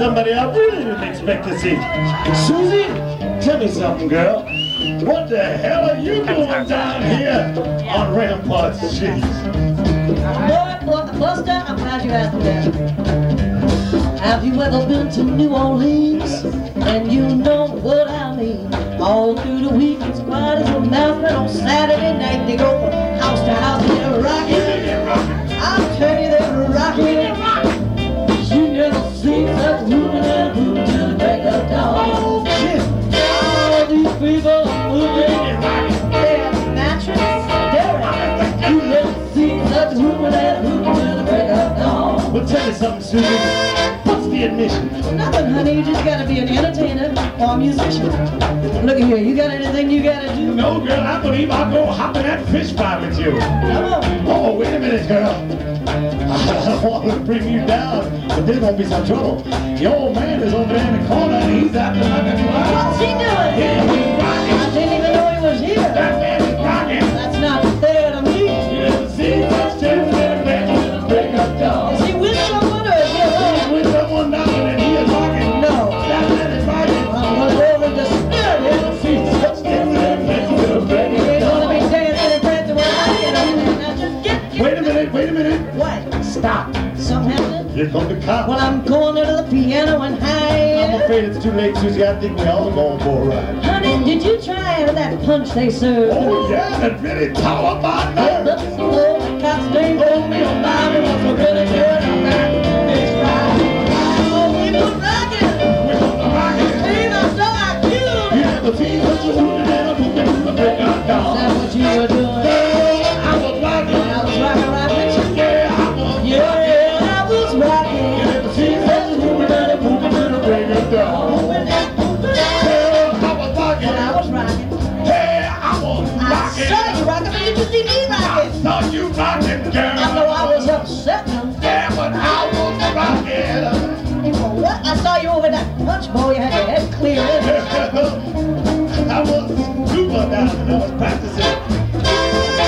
somebody I really didn't expect to see. Susie, tell me something, girl. What the hell are you doing down here on Rampart Street? Boy, Buster, I'm glad you asked me that. Have you ever been to New Orleans? And you know what I mean. All through dawn. Well, tell me something, Susie. What's the admission? Nothing, honey. You just gotta be an entertainer or a musician. Look at here. You got anything you gotta do? No, girl, I believe I'll go hop in that fish fry with you. Come on. Oh, wait a minute, girl. I don't want to bring you down, but there's gonna be some trouble. The old man is over there in the corner, and he's acting like a clown. What's he doing? Yeah, he's rocking. I didn't even know he was here. That man Here come the cop. Well, I'm going to the piano and hide. I'm afraid it's too late, Susie. I think we all going for a ride. Honey, did you try that punch they served? Oh, yeah, that really up our Hey, nerve. look slow, the cops they told me on Bobby was practicing.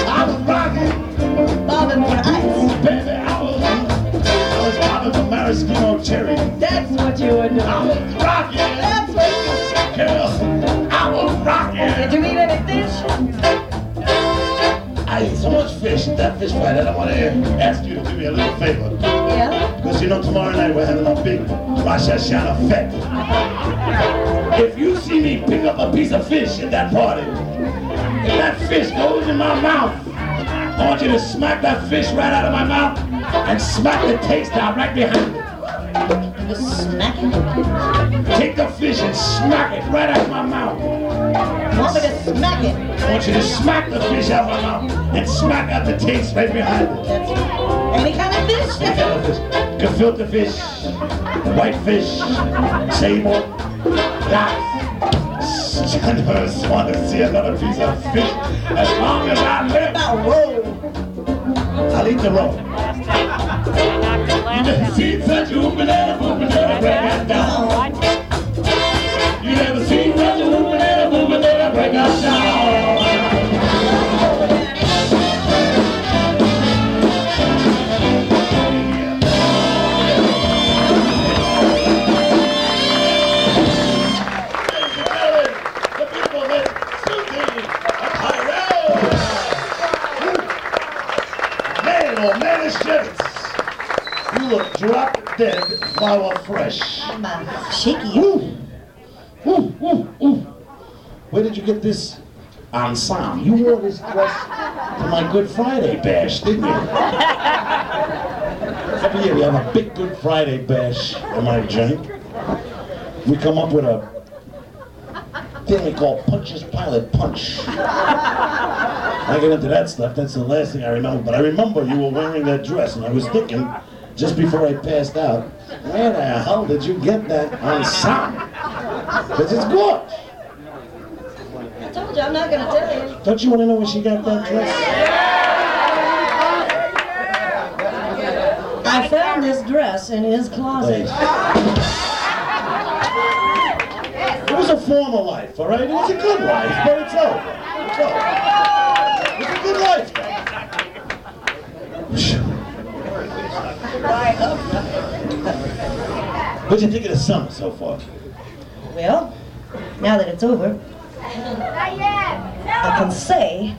I was rocking. Bobbing for ice. Baby, I was, I was popping the maraschino cherry. That's what you were doing. I was rocking. That's what you were Girl, I was rocking. Did you eat any fish? I ate so much fish, that fish fry, that I want to ask you to do me a little favor. Yeah. Because you know, tomorrow night we're having a big Rosh Hashanah fete. If you see me pick up a piece of fish at that party, if that fish goes in my mouth, I want you to smack that fish right out of my mouth and smack the taste out right behind it. Just smack it. Take the fish and smack it right out of my mouth. Want me to smack it? I want you to smack the fish out of my mouth and smack out the taste right behind it. Any kind of fish. Any kind of fish. Gefilte fish, white fish, sable, duck. I just want to see another piece of fish as long as I live. About roll. I'll eat the roll. Drop dead, flower fresh. I'm uh, shaky. Where did you get this ensemble? You wore this dress to my Good Friday bash, didn't you? Every year we have a big Good Friday bash in my joint. We come up with a thing we call Pontius Pilate Punch. I get into that stuff, that's the last thing I remember. But I remember you were wearing that dress, and I was thinking, just before I passed out, where the hell did you get that ensemble? Because it's good. I told you I'm not gonna tell you. Don't you want to know where she got that dress? Yeah. I found this dress in his Wait. closet. It was a former life, all right? It was a good life, but it's over. It's over. It's a good life, though. What'd you think of the summer so far? Well, now that it's over, I can say